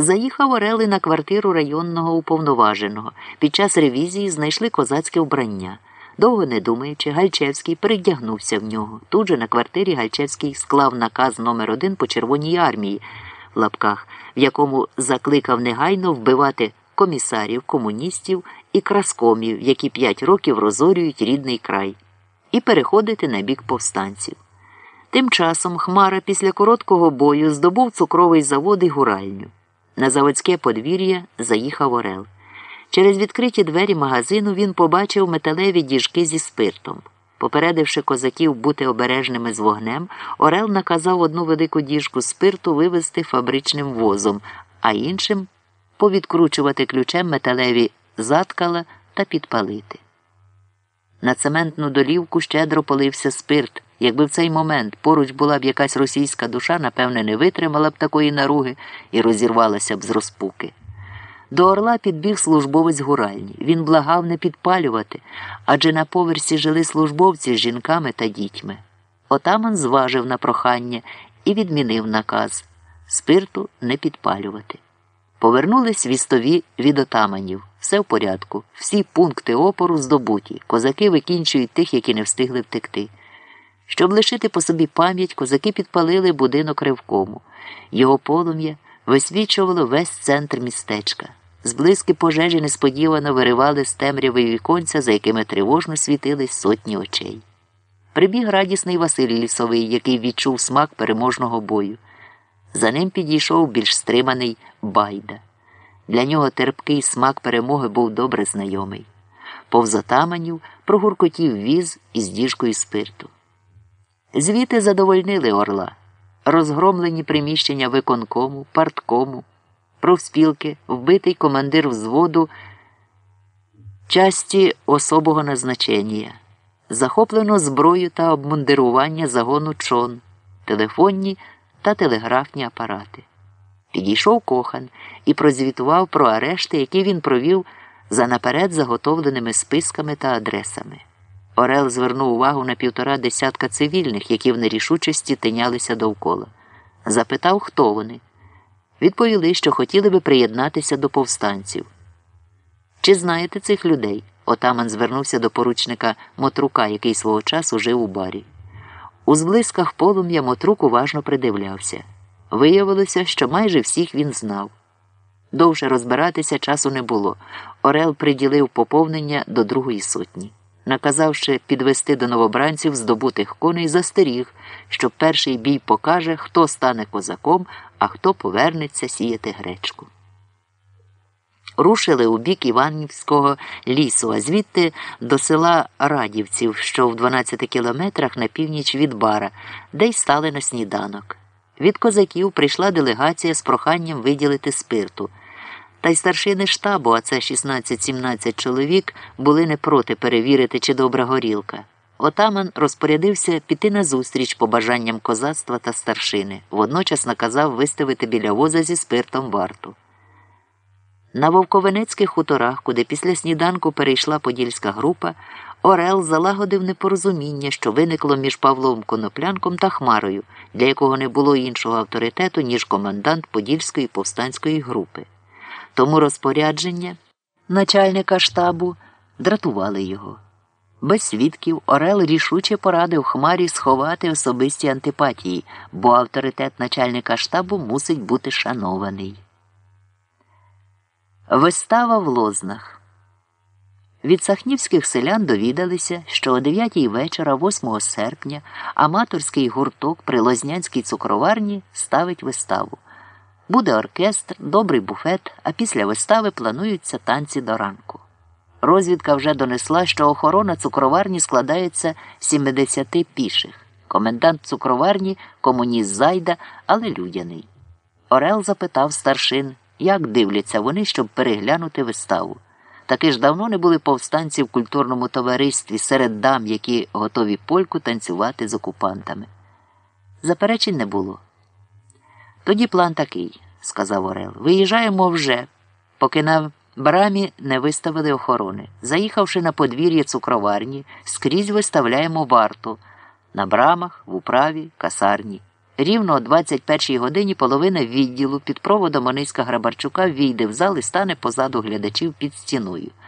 Заїхав Орели на квартиру районного уповноваженого. Під час ревізії знайшли козацьке вбрання. Довго не думаючи, Гальчевський передягнувся в нього. Тут же на квартирі Гальчевський склав наказ номер один по Червоній армії в лапках, в якому закликав негайно вбивати комісарів, комуністів і краскомів, які п'ять років розорюють рідний край, і переходити на бік повстанців. Тим часом Хмара після короткого бою здобув цукровий завод і гуральню. На заводське подвір'я заїхав Орел. Через відкриті двері магазину він побачив металеві діжки зі спиртом. Попередивши козаків бути обережними з вогнем, Орел наказав одну велику діжку спирту вивезти фабричним возом, а іншим повідкручувати ключем металеві заткала та підпалити. На цементну долівку щедро полився спирт. Якби в цей момент поруч була б якась російська душа, напевне, не витримала б такої наруги і розірвалася б з розпуки. До орла підбіг службовець гуральні. Він благав не підпалювати, адже на поверсі жили службовці з жінками та дітьми. Отаман зважив на прохання і відмінив наказ спирту не підпалювати. Повернулись вістові від отаманів. Все в порядку. Всі пункти опору здобуті. Козаки викінчують тих, які не встигли втекти. Щоб лишити по собі пам'ять, козаки підпалили будинок ревкому. Його полум'я висвічувало весь центр містечка. Зблизьки пожежі несподівано виривали з темряви віконця, за якими тривожно світились сотні очей. Прибіг радісний Василь Лісовий, який відчув смак переможного бою. За ним підійшов більш стриманий Байда. Для нього терпкий смак перемоги був добре знайомий. Повз отаманів прогуркотів віз із діжкою спирту. Звіти задовольнили орла, розгромлені приміщення виконкому, парткому, профспілки, вбитий командир взводу часті особого назначення, захоплено зброю та обмундирування загону чон, телефонні та телеграфні апарати. Підійшов кохан і прозвітував про арешти, які він провів за наперед заготовленими списками та адресами. Орел звернув увагу на півтора десятка цивільних, які в нерішучості тинялися довкола. Запитав, хто вони. Відповіли, що хотіли би приєднатися до повстанців. Чи знаєте цих людей? Отаман звернувся до поручника Мотрука, який свого часу жив у барі. У зблисках полум'я Мотрук уважно придивлявся. Виявилося, що майже всіх він знав. Довше розбиратися часу не було. Орел приділив поповнення до другої сотні. Наказавши підвести до новобранців здобутих коней, застеріг, що перший бій покаже, хто стане козаком, а хто повернеться сіяти гречку. Рушили у бік Іванівського лісу, а звідти до села Радівців, що в 12 кілометрах на північ від бара, де й стали на сніданок. Від козаків прийшла делегація з проханням виділити спирту. Та й старшини штабу, а це 16-17 чоловік, були не проти перевірити, чи добра горілка. Отаман розпорядився піти на зустріч побажанням козацтва та старшини, водночас наказав виставити біля воза зі спиртом варту. На Вовковенецьких хуторах, куди після сніданку перейшла подільська група, Орел залагодив непорозуміння, що виникло між Павлом Коноплянком та Хмарою, для якого не було іншого авторитету, ніж командант Подільської повстанської групи. Тому розпорядження начальника штабу дратували його. Без свідків Орел рішуче порадив Хмарі сховати особисті антипатії, бо авторитет начальника штабу мусить бути шанований. Вистава в Лознах. Від сахнівських селян довідалися, що о 9 вечора, 8 серпня, аматорський гурток при Лознянській цукроварні ставить виставу. Буде оркестр, добрий буфет, а після вистави плануються танці до ранку. Розвідка вже донесла, що охорона цукроварні складається з 70 піших. Комендант цукроварні комуніст зайда, але людяний. Орел запитав старшин, як дивляться вони, щоб переглянути виставу. Таки ж давно не були повстанці в культурному товаристві серед дам, які готові польку танцювати з окупантами. Заперечень не було. Тоді план такий, сказав Орел. Виїжджаємо вже, поки на брамі не виставили охорони. Заїхавши на подвір'я цукроварні, скрізь виставляємо варту на брамах, в управі, касарні. Рівно о 21-й годині половина відділу під проводом Ониська Грабарчука війде в зал і стане позаду глядачів під стіною.